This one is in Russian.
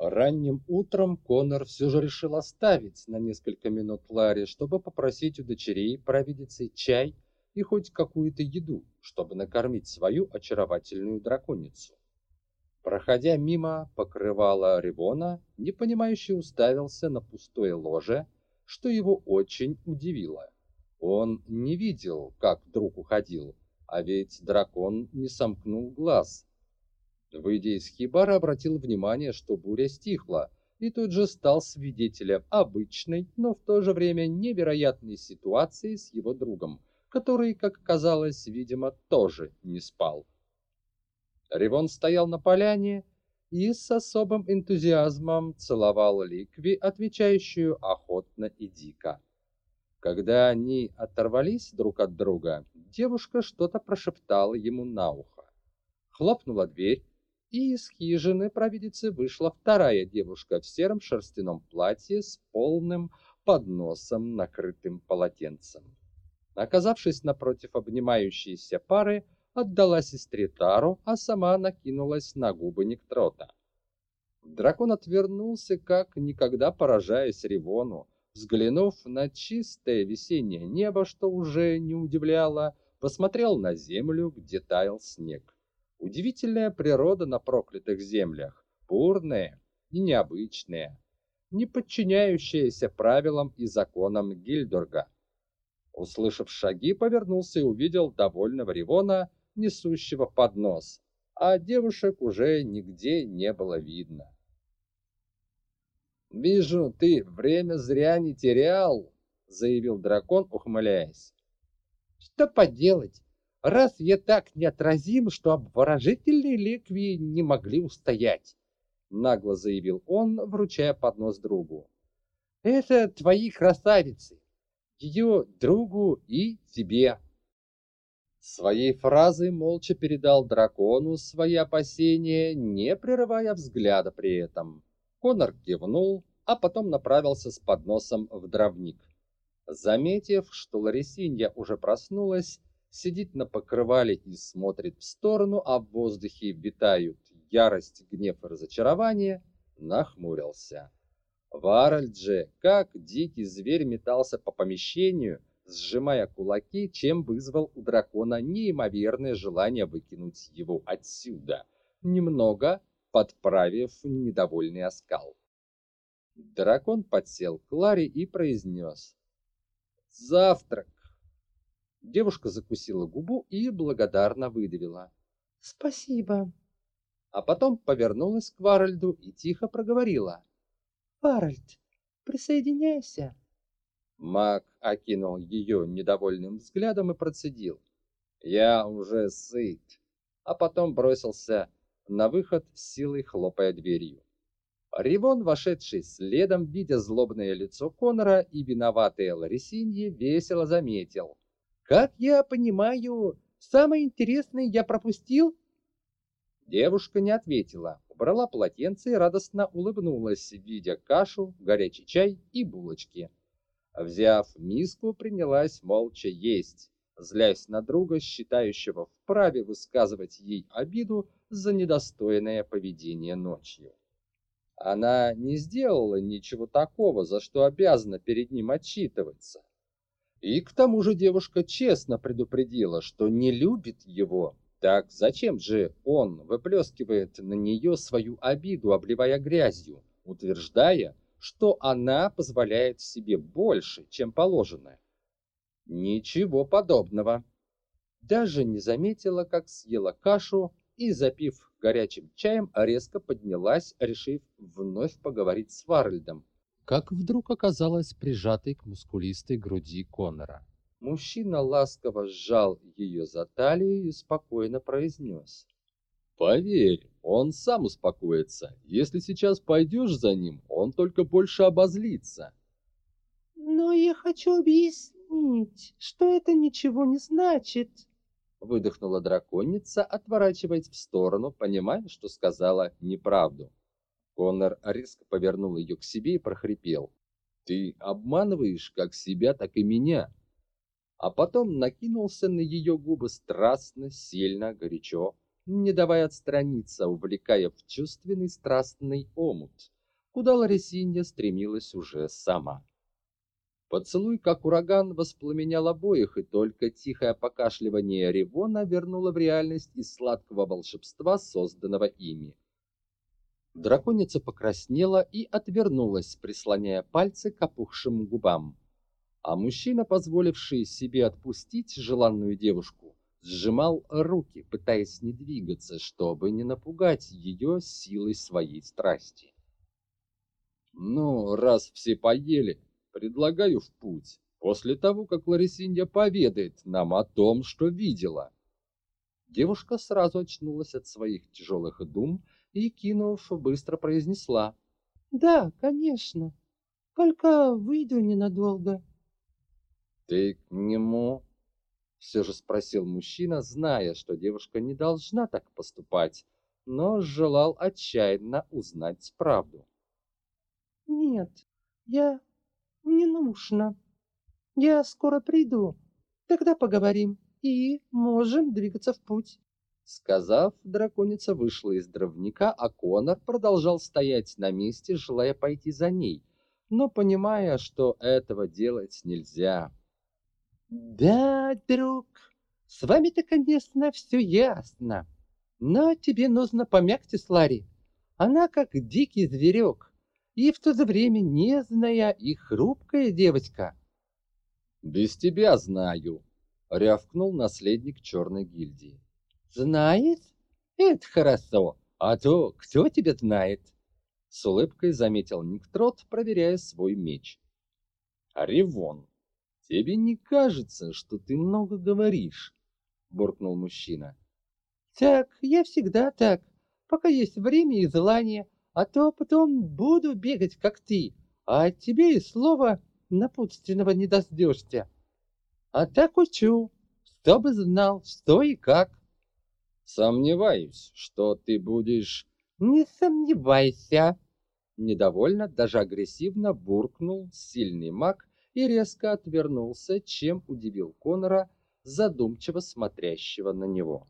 Ранним утром Конор все же решил оставить на несколько минут Ларри, чтобы попросить у дочерей провидицы чай и хоть какую-то еду, чтобы накормить свою очаровательную драконицу. Проходя мимо покрывала Ревона, непонимающе уставился на пустое ложе, что его очень удивило. Он не видел, как друг уходил, а ведь дракон не сомкнул глаз, Выйдя из хибара, обратил внимание, что буря стихла, и тут же стал свидетелем обычной, но в то же время невероятной ситуации с его другом, который, как оказалось, видимо, тоже не спал. Ревон стоял на поляне и с особым энтузиазмом целовал Ликви, отвечающую охотно и дико. Когда они оторвались друг от друга, девушка что-то прошептала ему на ухо. Хлопнула дверь, и из хижины провидицы вышла вторая девушка в сером шерстяном платье с полным подносом, накрытым полотенцем. Оказавшись напротив обнимающейся пары, отдала сестре Тару, а сама накинулась на губы Никтрота. Дракон отвернулся, как никогда поражаясь Ревону, взглянув на чистое весеннее небо, что уже не удивляло, посмотрел на землю, где таял снег. Удивительная природа на проклятых землях, бурная и необычная, не подчиняющаяся правилам и законам Гильдурга. Услышав шаги, повернулся и увидел довольного Ривона, несущего поднос, а девушек уже нигде не было видно. «Вижу, ты время зря не терял», — заявил дракон, ухмыляясь. «Что поделать? Раз я так неотразим, что обворожительные ликвии не могли устоять, нагло заявил он, вручая поднос другу. Это твои красавицы, ее другу и тебе. Своей фразой молча передал дракону свои опасения, не прерывая взгляда при этом. Конор кивнул, а потом направился с подносом в дровник. Заметив, что Ларисинья уже проснулась, сидит на покрывале и смотрит в сторону, а в воздухе витают ярость, гнев и разочарование, нахмурился. Варальд же, как дикий зверь, метался по помещению, сжимая кулаки, чем вызвал у дракона неимоверное желание выкинуть его отсюда, немного подправив недовольный оскал. Дракон подсел к Ларе и произнес «Завтрак!» Девушка закусила губу и благодарно выдавила. «Спасибо». А потом повернулась к Варальду и тихо проговорила. «Варальд, присоединяйся». Маг окинул ее недовольным взглядом и процедил. «Я уже сыт». А потом бросился на выход, силой хлопая дверью. Ривон, вошедший следом, видя злобное лицо Конора и виноватые Ларисиньи, весело заметил. Как я понимаю, самое интересное я пропустил? Девушка не ответила, убрала полотенце и радостно улыбнулась, видя кашу, горячий чай и булочки. Взяв миску, принялась молча есть, злясь на друга, считающего вправе высказывать ей обиду за недостойное поведение ночью. Она не сделала ничего такого, за что обязана перед ним отчитываться. И к тому же девушка честно предупредила, что не любит его. Так зачем же он выплескивает на нее свою обиду, обливая грязью, утверждая, что она позволяет себе больше, чем положено? Ничего подобного. Даже не заметила, как съела кашу и, запив горячим чаем, резко поднялась, решив вновь поговорить с Варльдом, как вдруг оказалась прижатой к мускулистой груди Конора. Мужчина ласково сжал ее за талию и спокойно произнес. «Поверь, он сам успокоится. Если сейчас пойдешь за ним, он только больше обозлится». «Но я хочу объяснить, что это ничего не значит», выдохнула драконица, отворачиваясь в сторону, понимая, что сказала неправду. Коннор резко повернул ее к себе и прохрипел. «Ты обманываешь как себя, так и меня!» А потом накинулся на ее губы страстно, сильно, горячо, не давая отстраниться, увлекая в чувственный страстный омут, куда Ларисинья стремилась уже сама. Поцелуй, как ураган, воспламенял обоих, и только тихое покашливание Ревона вернуло в реальность из сладкого волшебства, созданного ими. Драконица покраснела и отвернулась, прислоняя пальцы к опухшим губам. А мужчина, позволивший себе отпустить желанную девушку, сжимал руки, пытаясь не двигаться, чтобы не напугать ее силой своей страсти. «Ну, раз все поели, предлагаю в путь, после того, как Ларисинья поведает нам о том, что видела». Девушка сразу очнулась от своих тяжелых дум и, кинув, быстро произнесла. «Да, конечно. Только выйду ненадолго». «Ты к нему?» Все же спросил мужчина, зная, что девушка не должна так поступать, но желал отчаянно узнать правду. «Нет, я не нужно. Я скоро приду. Тогда поговорим и можем двигаться в путь. Сказав, драконица вышла из дровника, а Конор продолжал стоять на месте, желая пойти за ней, но понимая, что этого делать нельзя. «Да, друг, с вами-то, конечно, все ясно, но тебе нужно помягче с Ларри. Она как дикий зверек, и в то же время нежная и хрупкая девочка. «Без тебя знаю», — рявкнул наследник черной гильдии. «Знает? Это хорошо. А то кто тебя знает?» С улыбкой заметил Никтрот, проверяя свой меч. «Ревон, тебе не кажется, что ты много говоришь?» — буркнул мужчина. «Так, я всегда так, пока есть время и желание, а то потом буду бегать, как ты, а от тебе и слова напутственного не дождешься. А так учу, чтобы знал, что и как. Сомневаюсь, что ты будешь... Не сомневайся. Недовольно, даже агрессивно буркнул сильный маг и резко отвернулся, чем удивил Конора, задумчиво смотрящего на него.